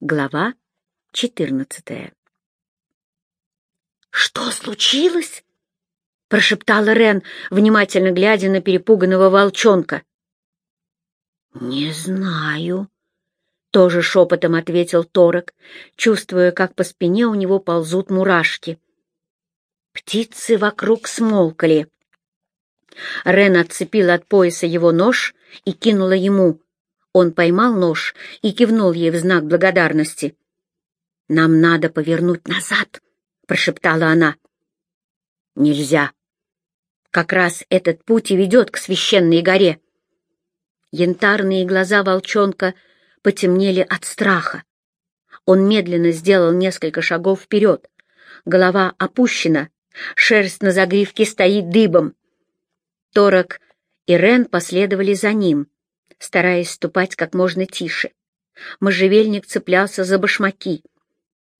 Глава четырнадцатая «Что случилось?» — прошептала Рен, внимательно глядя на перепуганного волчонка. «Не знаю», — тоже шепотом ответил Торок, чувствуя, как по спине у него ползут мурашки. Птицы вокруг смолкали. Рен отцепила от пояса его нож и кинула ему. Он поймал нож и кивнул ей в знак благодарности. «Нам надо повернуть назад», — прошептала она. «Нельзя. Как раз этот путь и ведет к священной горе». Янтарные глаза волчонка потемнели от страха. Он медленно сделал несколько шагов вперед. Голова опущена, шерсть на загривке стоит дыбом. Торок и Рен последовали за ним, стараясь ступать как можно тише. Можжевельник цеплялся за башмаки.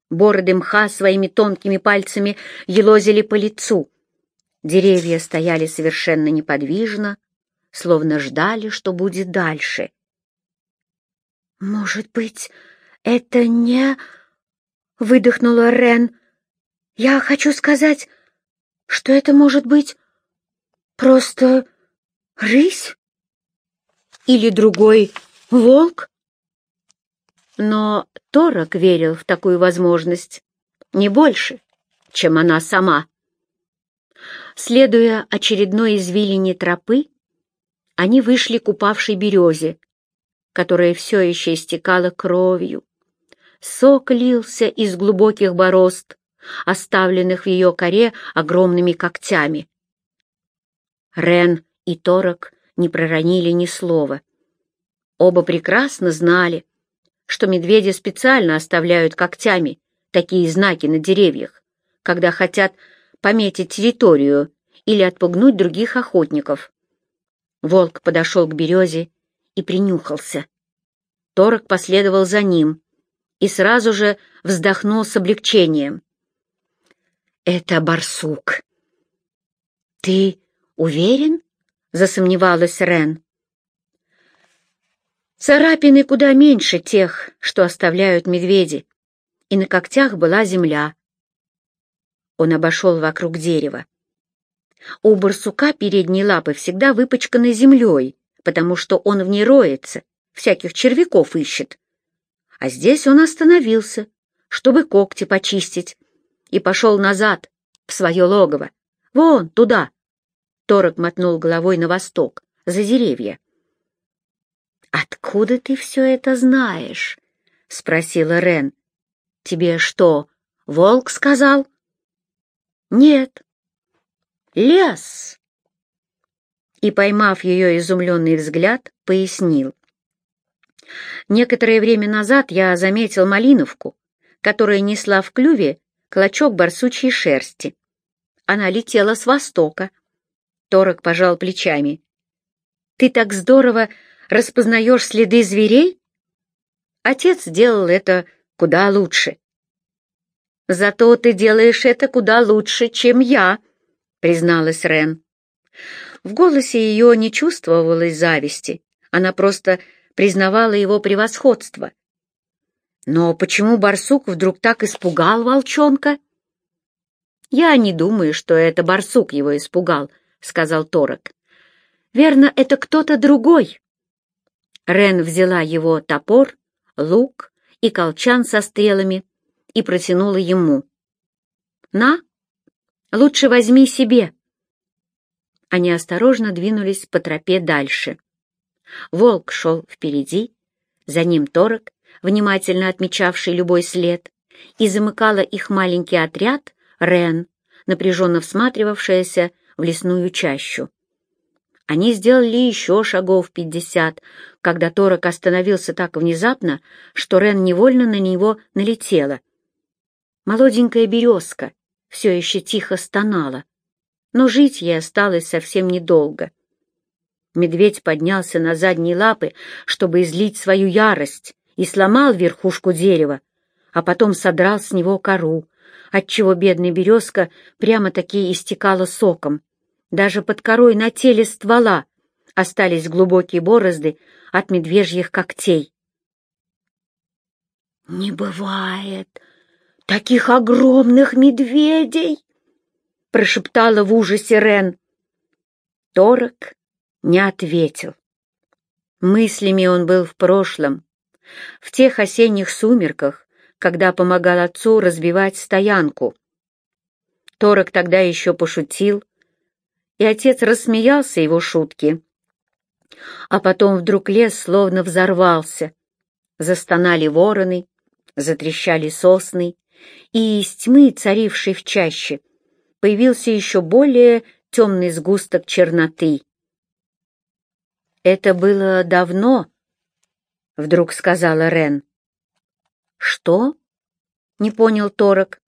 Бороды мха своими тонкими пальцами елозили по лицу. Деревья стояли совершенно неподвижно, словно ждали, что будет дальше. «Может быть, это не...» — выдохнула Рен. «Я хочу сказать, что это может быть Просто рысь? Или другой волк? Но Торок верил в такую возможность не больше, чем она сама. Следуя очередной извилине тропы, они вышли к упавшей березе, которая все еще истекала кровью. Сок лился из глубоких борозд, оставленных в ее коре огромными когтями. Рен и Торок не проронили ни слова. Оба прекрасно знали, что медведи специально оставляют когтями такие знаки на деревьях, когда хотят пометить территорию или отпугнуть других охотников. Волк подошел к березе и принюхался. Торок последовал за ним и сразу же вздохнул с облегчением. «Это барсук». «Ты «Уверен?» — засомневалась Рен. Царапины куда меньше тех, что оставляют медведи, и на когтях была земля. Он обошел вокруг дерева. У барсука передние лапы всегда выпачканы землей, потому что он в ней роется, всяких червяков ищет. А здесь он остановился, чтобы когти почистить, и пошел назад, в свое логово, вон туда, Торок мотнул головой на восток, за деревья. «Откуда ты все это знаешь?» — спросила Рен. «Тебе что, волк сказал?» «Нет». «Лес!» И, поймав ее изумленный взгляд, пояснил. Некоторое время назад я заметил малиновку, которая несла в клюве клочок барсучьей шерсти. Она летела с востока, Торок пожал плечами. «Ты так здорово распознаешь следы зверей?» Отец делал это куда лучше. «Зато ты делаешь это куда лучше, чем я», — призналась Рен. В голосе ее не чувствовалось зависти, она просто признавала его превосходство. Но почему барсук вдруг так испугал волчонка? Я не думаю, что это барсук его испугал, — сказал Торок. «Верно, это кто-то другой». Рен взяла его топор, лук и колчан со стрелами и протянула ему. «На, лучше возьми себе». Они осторожно двинулись по тропе дальше. Волк шел впереди, за ним Торок, внимательно отмечавший любой след, и замыкала их маленький отряд Рен, напряженно всматривавшаяся в лесную чащу. Они сделали еще шагов пятьдесят, когда Торок остановился так внезапно, что Рен невольно на него налетела. Молоденькая березка все еще тихо стонала, но жить ей осталось совсем недолго. Медведь поднялся на задние лапы, чтобы излить свою ярость, и сломал верхушку дерева, а потом содрал с него кору, отчего бедная березка прямо-таки истекала соком. Даже под корой на теле ствола остались глубокие борозды от медвежьих когтей. «Не бывает таких огромных медведей!» — прошептала в ужасе Рен. Торок не ответил. Мыслями он был в прошлом, в тех осенних сумерках, когда помогал отцу разбивать стоянку. Торок тогда еще пошутил, и отец рассмеялся его шутки. А потом вдруг лес словно взорвался. Застонали вороны, затрещали сосны, и из тьмы, царившей в чаще, появился еще более темный сгусток черноты. «Это было давно», — вдруг сказала Рен. «Что?» — не понял Торок.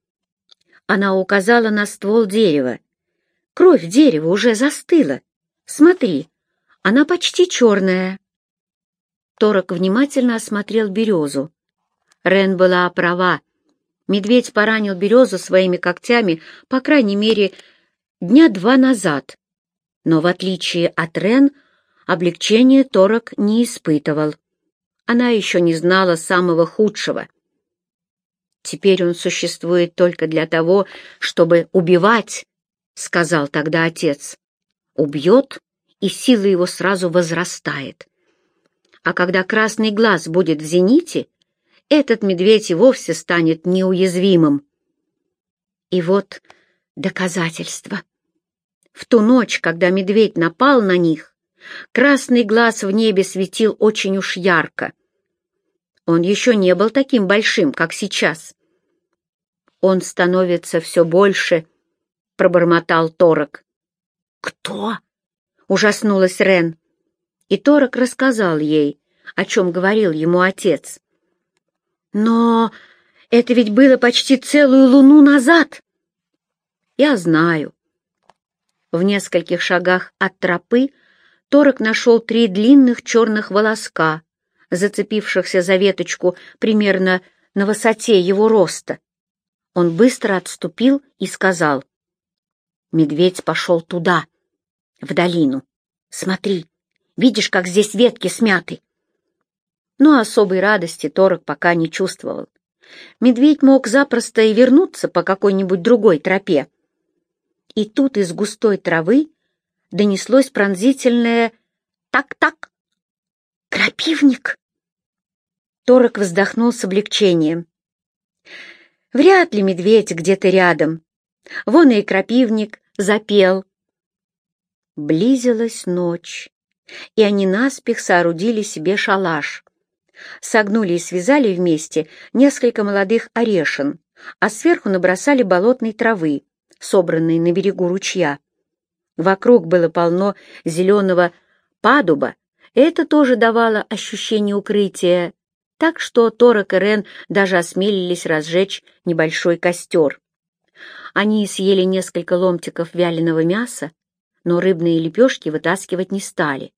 Она указала на ствол дерева. «Кровь дерева уже застыла. Смотри, она почти черная». Торок внимательно осмотрел березу. Рен была права. Медведь поранил березу своими когтями, по крайней мере, дня два назад. Но в отличие от Рен, облегчение Торок не испытывал. Она еще не знала самого худшего. «Теперь он существует только для того, чтобы убивать», — сказал тогда отец. «Убьет, и сила его сразу возрастает. А когда красный глаз будет в зените, этот медведь и вовсе станет неуязвимым. И вот доказательство. В ту ночь, когда медведь напал на них, красный глаз в небе светил очень уж ярко. Он еще не был таким большим, как сейчас. Он становится все больше, — пробормотал Торок. «Кто?» — ужаснулась Рен. И Торок рассказал ей, о чем говорил ему отец. «Но это ведь было почти целую луну назад!» «Я знаю». В нескольких шагах от тропы Торок нашел три длинных черных волоска, зацепившихся за веточку примерно на высоте его роста. Он быстро отступил и сказал. Медведь пошел туда, в долину. Смотри, видишь, как здесь ветки смяты? Но особой радости Торок пока не чувствовал. Медведь мог запросто и вернуться по какой-нибудь другой тропе. И тут из густой травы донеслось пронзительное «так-так». «Крапивник!» Торок вздохнул с облегчением. Вряд ли медведь где-то рядом. Вон и крапивник запел, Близилась ночь, и они наспех соорудили себе шалаш. Согнули и связали вместе несколько молодых орешин, а сверху набросали болотной травы, собранной на берегу ручья. Вокруг было полно зеленого падуба, это тоже давало ощущение укрытия, так что Торок и Рен даже осмелились разжечь небольшой костер. Они съели несколько ломтиков вяленого мяса, но рыбные лепешки вытаскивать не стали.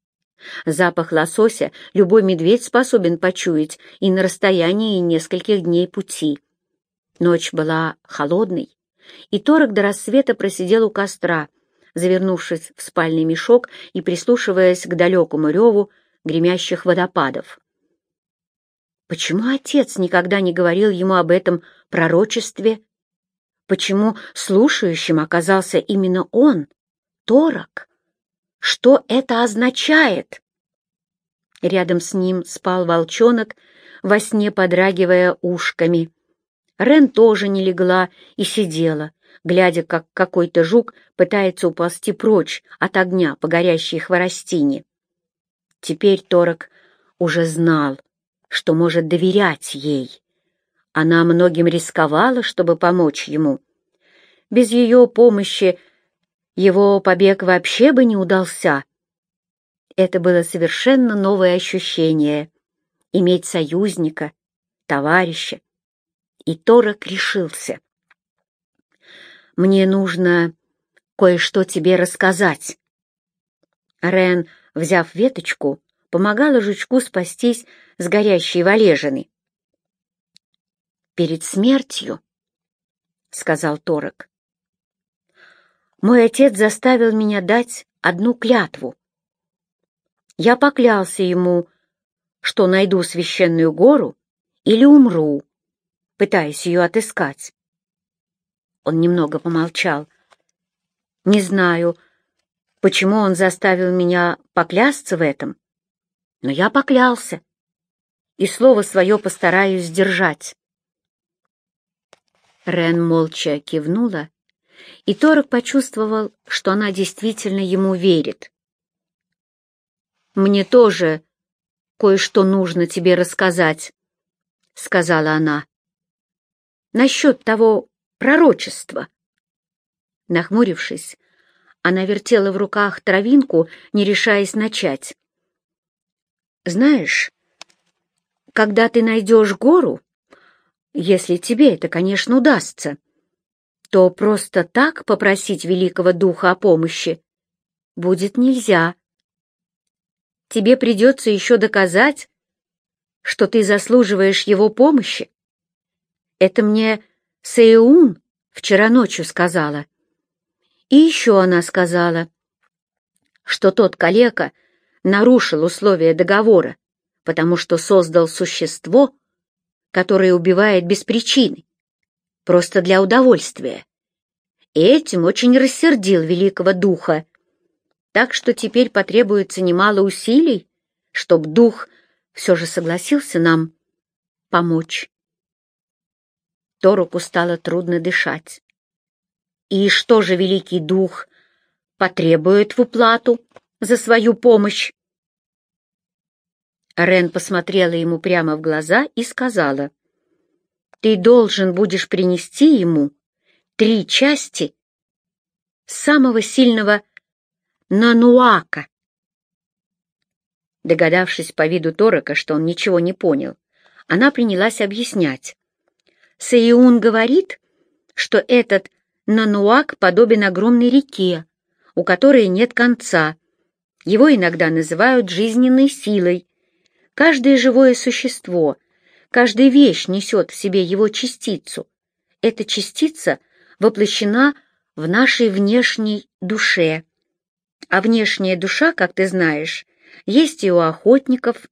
Запах лосося любой медведь способен почуять и на расстоянии нескольких дней пути. Ночь была холодной, и Торок до рассвета просидел у костра, завернувшись в спальный мешок и прислушиваясь к далекому реву гремящих водопадов. Почему отец никогда не говорил ему об этом пророчестве? Почему слушающим оказался именно он, Торок? Что это означает? Рядом с ним спал волчонок, во сне подрагивая ушками. Рен тоже не легла и сидела, глядя, как какой-то жук пытается уползти прочь от огня по горящей хворостине. Теперь Торок уже знал, что может доверять ей. Она многим рисковала, чтобы помочь ему. Без ее помощи его побег вообще бы не удался. Это было совершенно новое ощущение — иметь союзника, товарища. И Торок решился. «Мне нужно кое-что тебе рассказать». Рен, взяв веточку, помогала жучку спастись с горящей валежины. «Перед смертью», — сказал Торок, мой отец заставил меня дать одну клятву. Я поклялся ему, что найду священную гору или умру, пытаясь ее отыскать. Он немного помолчал. Не знаю, почему он заставил меня поклясться в этом, но я поклялся, и слово свое постараюсь сдержать. Рен молча кивнула, и Торок почувствовал, что она действительно ему верит. «Мне тоже кое-что нужно тебе рассказать», — сказала она. «Насчет того пророчества». Нахмурившись, она вертела в руках травинку, не решаясь начать. «Знаешь, когда ты найдешь гору, если тебе это, конечно, удастся, то просто так попросить Великого Духа о помощи будет нельзя. Тебе придется еще доказать, что ты заслуживаешь его помощи. Это мне Сеун вчера ночью сказала. И еще она сказала, что тот калека нарушил условия договора, потому что создал существо, которое убивает без причины, просто для удовольствия. И этим очень рассердил великого духа. Так что теперь потребуется немало усилий, чтобы дух все же согласился нам помочь. Торуку стало трудно дышать. И что же великий дух потребует в уплату за свою помощь? Рен посмотрела ему прямо в глаза и сказала, «Ты должен будешь принести ему три части самого сильного нануака». Догадавшись по виду Торока, что он ничего не понял, она принялась объяснять. Саиун говорит, что этот нануак подобен огромной реке, у которой нет конца. Его иногда называют жизненной силой, Каждое живое существо, каждая вещь несет в себе его частицу. Эта частица воплощена в нашей внешней душе. А внешняя душа, как ты знаешь, есть и у охотников,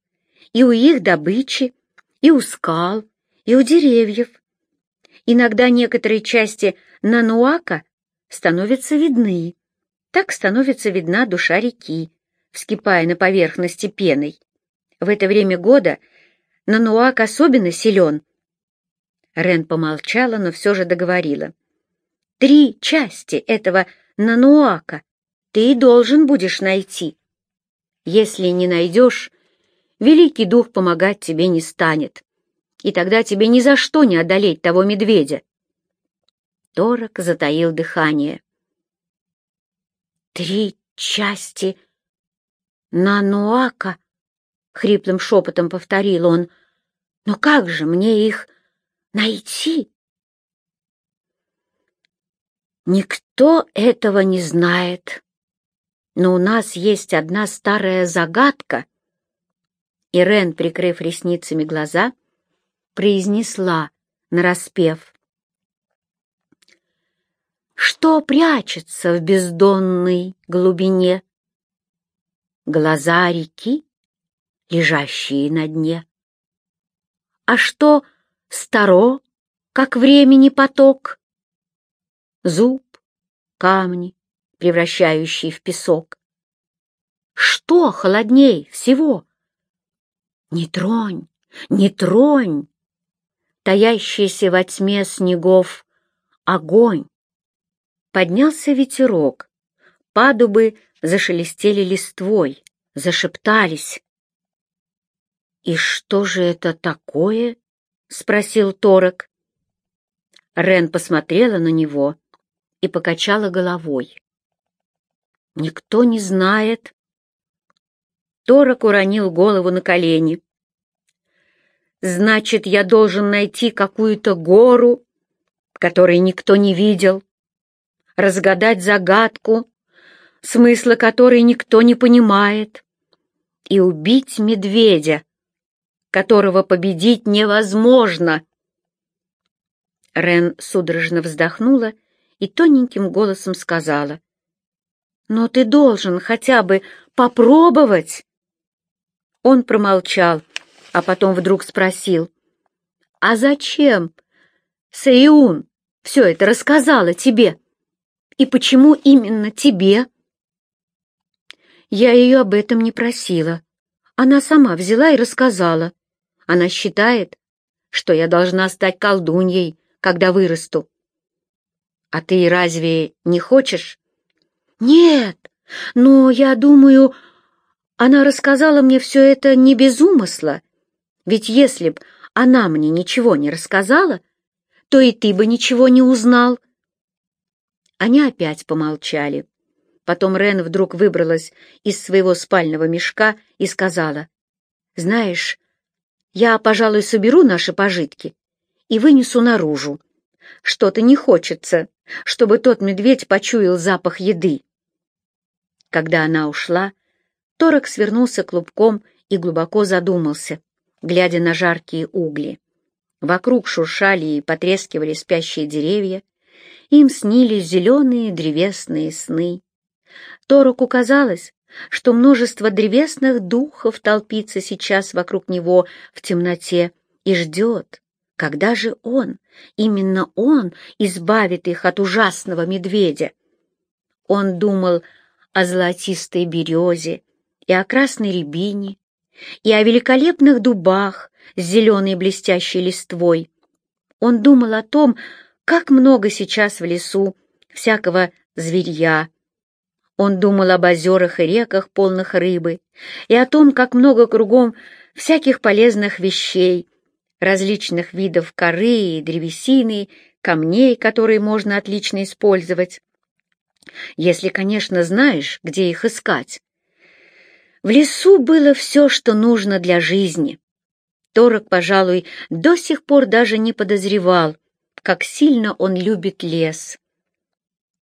и у их добычи, и у скал, и у деревьев. Иногда некоторые части нануака становятся видны. Так становится видна душа реки, вскипая на поверхности пеной. В это время года Нануак особенно силен. Рен помолчала, но все же договорила. Три части этого Нануака ты и должен будешь найти. Если не найдешь, Великий Дух помогать тебе не станет, и тогда тебе ни за что не одолеть того медведя. Торок затаил дыхание. «Три части Нануака!» — хриплым шепотом повторил он. «Но как же мне их найти?» «Никто этого не знает. Но у нас есть одна старая загадка». Ирен, прикрыв ресницами глаза, произнесла нараспев. Что прячется в бездонной глубине? Глаза реки? лежащие на дне. А что старо, как времени поток? Зуб, камни, превращающие в песок. Что холодней всего? Не тронь, не тронь! Таящийся во тьме снегов огонь. Поднялся ветерок, падубы зашелестели листвой, зашептались. «И что же это такое?» — спросил Торок. Рен посмотрела на него и покачала головой. «Никто не знает». Торок уронил голову на колени. «Значит, я должен найти какую-то гору, которой никто не видел, разгадать загадку, смысла которой никто не понимает, и убить медведя, которого победить невозможно. Рен судорожно вздохнула и тоненьким голосом сказала, «Но ты должен хотя бы попробовать». Он промолчал, а потом вдруг спросил, «А зачем Саиун все это рассказала тебе? И почему именно тебе?» Я ее об этом не просила. Она сама взяла и рассказала. Она считает, что я должна стать колдуньей, когда вырасту. А ты разве не хочешь? Нет, но я думаю, она рассказала мне все это не без умысла. Ведь если б она мне ничего не рассказала, то и ты бы ничего не узнал. Они опять помолчали. Потом Рен вдруг выбралась из своего спального мешка и сказала, «Знаешь, я, пожалуй, соберу наши пожитки и вынесу наружу. Что-то не хочется, чтобы тот медведь почуял запах еды». Когда она ушла, Торок свернулся клубком и глубоко задумался, глядя на жаркие угли. Вокруг шуршали и потрескивали спящие деревья, им снились зеленые древесные сны. Тороку казалось, что множество древесных духов толпится сейчас вокруг него в темноте и ждет, когда же он, именно он, избавит их от ужасного медведя. Он думал о золотистой березе и о красной рябине, и о великолепных дубах с зеленой блестящей листвой. Он думал о том, как много сейчас в лесу всякого зверья, он думал об озерах и реках, полных рыбы, и о том, как много кругом всяких полезных вещей, различных видов коры и древесины, камней, которые можно отлично использовать. Если, конечно, знаешь, где их искать. В лесу было все, что нужно для жизни. Торок, пожалуй, до сих пор даже не подозревал, как сильно он любит лес.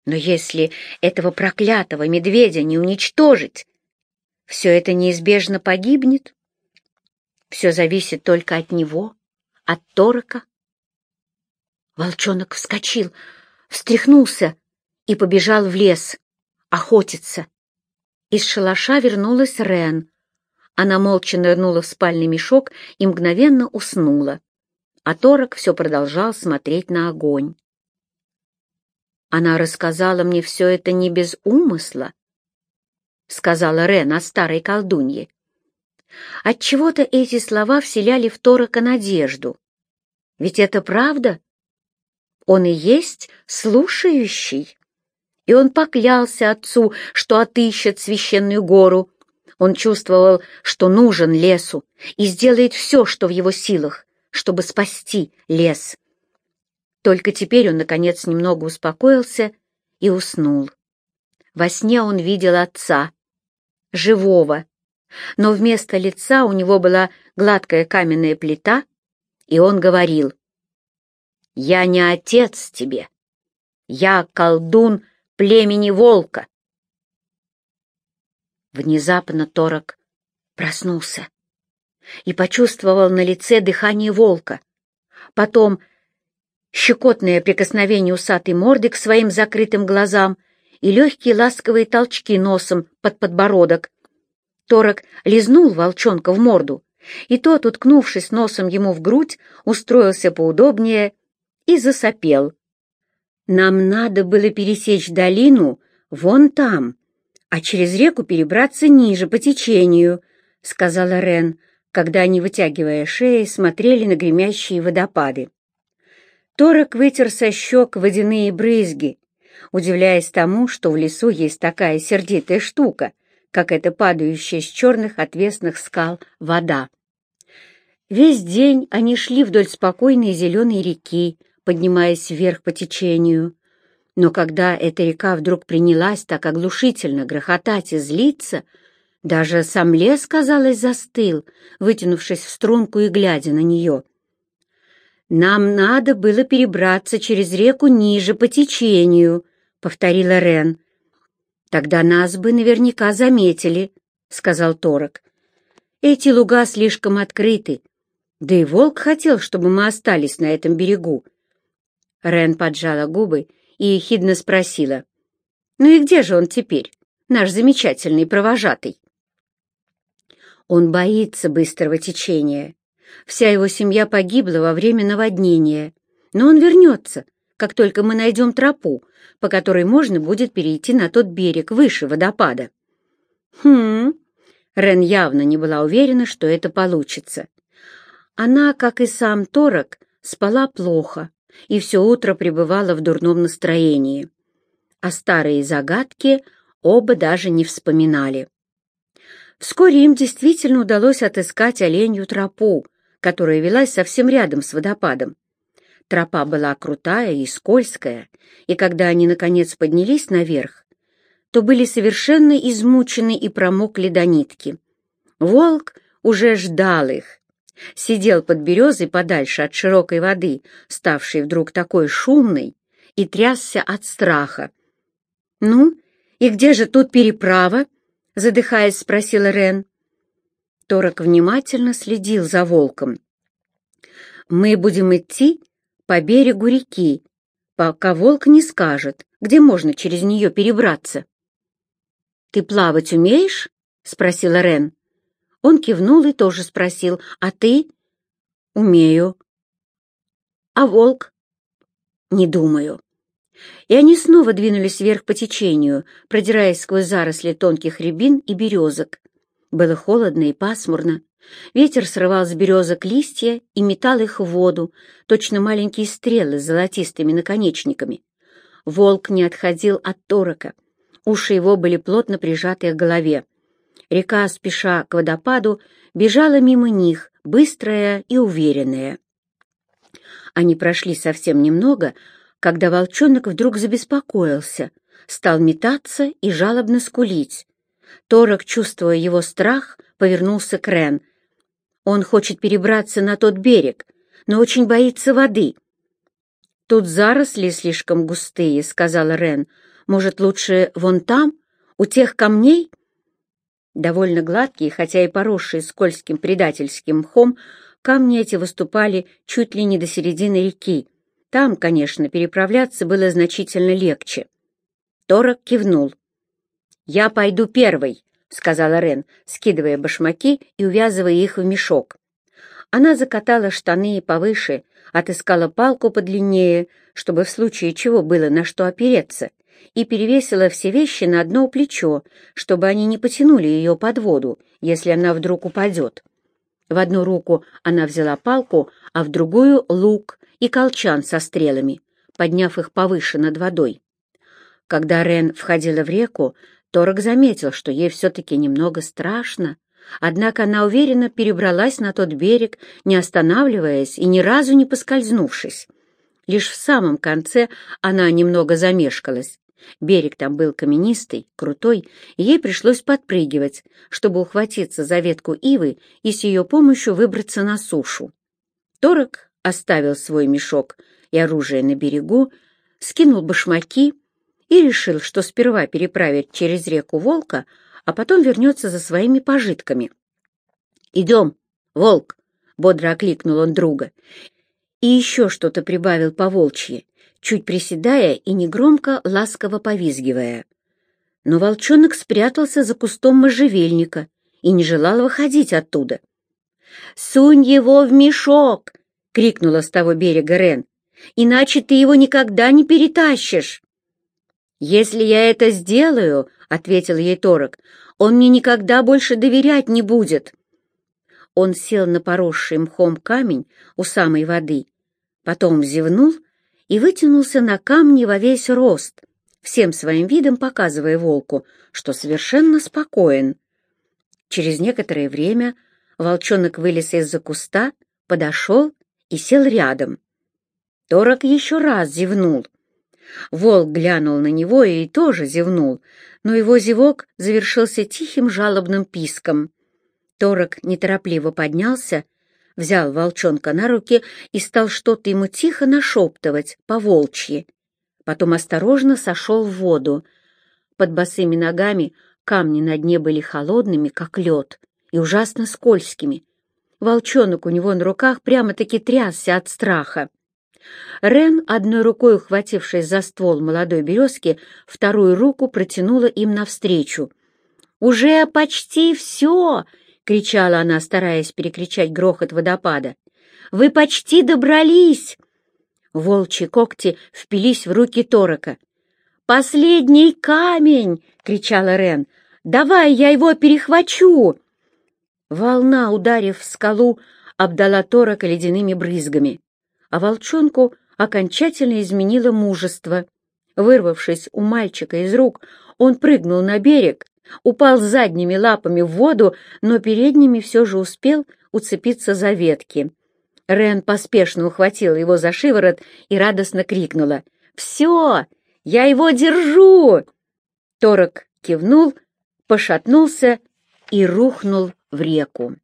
Но если этого проклятого медведя не уничтожить, все это неизбежно погибнет. Все зависит только от него, от Торока. Волчонок вскочил, встряхнулся и побежал в лес охотиться. Из шалаша вернулась Рен. Она молча нырнула в спальный мешок и мгновенно уснула, а Торок все продолжал смотреть на огонь. Она рассказала мне все это не без умысла, — сказала Рен о старой колдунье. Отчего-то эти слова вселяли в Торока надежду. Ведь это правда. Он и есть слушающий. И он поклялся отцу, что отыщет священную гору. Он чувствовал, что нужен лесу, и сделает все, что в его силах, чтобы спасти лес. Только теперь он, наконец, немного успокоился и уснул. Во сне он видел отца, живого, но вместо лица у него была гладкая каменная плита, и он говорил, «Я не отец тебе, я колдун племени волка». Внезапно Торок проснулся и почувствовал на лице дыхание волка. Потом щекотное прикосновение усатой морды к своим закрытым глазам и легкие ласковые толчки носом под подбородок. Торок лизнул волчонка в морду, и тот, уткнувшись носом ему в грудь, устроился поудобнее и засопел. «Нам надо было пересечь долину вон там, а через реку перебраться ниже по течению», — сказала Рен, когда они, вытягивая шеи, смотрели на гремящие водопады. Торок вытер со щек водяные брызги, удивляясь тому, что в лесу есть такая сердитая штука, как эта падающая с черных отвесных скал вода. Весь день они шли вдоль спокойной зеленой реки, поднимаясь вверх по течению. Но когда эта река вдруг принялась так оглушительно грохотать и злиться, даже сам лес, казалось, застыл, вытянувшись в струнку и глядя на нее — «Нам надо было перебраться через реку ниже по течению», — повторила Рен. «Тогда нас бы наверняка заметили», — сказал Торок. «Эти луга слишком открыты, да и волк хотел, чтобы мы остались на этом берегу». Рен поджала губы и ехидно спросила. «Ну и где же он теперь, наш замечательный провожатый?» «Он боится быстрого течения», Вся его семья погибла во время наводнения, Но он вернется, как только мы найдем тропу, по которой можно будет перейти на тот берег выше водопада. Хм, Рен явно не была уверена, что это получится. Она, как и сам Торок, спала плохо и все утро пребывала в дурном настроении. А старые загадки оба даже не вспоминали. Вскоре им действительно удалось отыскать оленью тропу, которая велась совсем рядом с водопадом. Тропа была крутая и скользкая, и когда они, наконец, поднялись наверх, то были совершенно измучены и промокли до нитки. Волк уже ждал их. Сидел под березой подальше от широкой воды, ставшей вдруг такой шумной, и трясся от страха. «Ну, и где же тут переправа?» — задыхаясь, спросила Рен. Торок внимательно следил за волком. «Мы будем идти по берегу реки, пока волк не скажет, где можно через нее перебраться. «Ты плавать умеешь?» — спросила Рен. Он кивнул и тоже спросил, «А ты?» «Умею». «А волк?» «Не думаю». И они снова двинулись вверх по течению, продираясь сквозь заросли тонких рябин и березок. Было холодно и пасмурно, Ветер срывал с березок листья и метал их в воду, точно маленькие стрелы с золотистыми наконечниками. Волк не отходил от торока. Уши его были плотно прижаты к голове. Река, спеша к водопаду, бежала мимо них, быстрая и уверенная. Они прошли совсем немного, когда волчонок вдруг забеспокоился, стал метаться и жалобно скулить. Торок, чувствуя его страх, повернулся к Рен — он хочет перебраться на тот берег, но очень боится воды. «Тут заросли слишком густые», — сказала Рен. «Может, лучше вон там, у тех камней?» Довольно гладкие, хотя и поросшие скользким предательским мхом, камни эти выступали чуть ли не до середины реки. Там, конечно, переправляться было значительно легче. Торок кивнул. «Я пойду первый», — сказала Рен, скидывая башмаки и увязывая их в мешок. Она закатала штаны повыше, отыскала палку подлиннее, чтобы в случае чего было на что опереться, и перевесила все вещи на одно плечо, чтобы они не потянули ее под воду, если она вдруг упадет. В одну руку она взяла палку, а в другую — лук и колчан со стрелами, подняв их повыше над водой. Когда Рен входила в реку, Торок заметил, что ей все-таки немного страшно, однако она уверенно перебралась на тот берег, не останавливаясь и ни разу не поскользнувшись. Лишь в самом конце она немного замешкалась. Берег там был каменистый, крутой, и ей пришлось подпрыгивать, чтобы ухватиться за ветку ивы и с ее помощью выбраться на сушу. Торок оставил свой мешок и оружие на берегу, скинул башмаки и решил, что сперва переправит через реку Волка, а потом вернется за своими пожитками. «Идем, Волк!» — бодро окликнул он друга. И еще что-то прибавил по волчьи, чуть приседая и негромко, ласково повизгивая. Но волчонок спрятался за кустом можжевельника и не желал выходить оттуда. «Сунь его в мешок!» — крикнула с того берега Рен. «Иначе ты его никогда не перетащишь!» «Если я это сделаю, — ответил ей Торок, — он мне никогда больше доверять не будет». Он сел на поросший мхом камень у самой воды, потом зевнул и вытянулся на камне во весь рост, всем своим видом показывая волку, что совершенно спокоен. Через некоторое время волчонок вылез из-за куста, подошел и сел рядом. Торок еще раз зевнул, Волк глянул на него и тоже зевнул, но его зевок завершился тихим жалобным писком. Торок неторопливо поднялся, взял волчонка на руки и стал что-то ему тихо нашептывать, по-волчьи. Потом осторожно сошел в воду. Под босыми ногами камни на дне были холодными, как лед, и ужасно скользкими. Волчонок у него на руках прямо-таки трясся от страха. Рен, одной рукой ухватившись за ствол молодой березки, вторую руку протянула им навстречу. «Уже почти все!» — кричала она, стараясь перекричать грохот водопада. «Вы почти добрались!» Волчьи когти впились в руки Торока. «Последний камень!» — кричала Рен. «Давай я его перехвачу!» Волна, ударив в скалу, обдала Торока ледяными брызгами, а волчонку окончательно изменило мужество. Вырвавшись у мальчика из рук, он прыгнул на берег, упал задними лапами в воду, но передними все же успел уцепиться за ветки. Рен поспешно ухватила его за шиворот и радостно крикнула. «Все! Я его держу!» Торок кивнул, пошатнулся и рухнул в реку.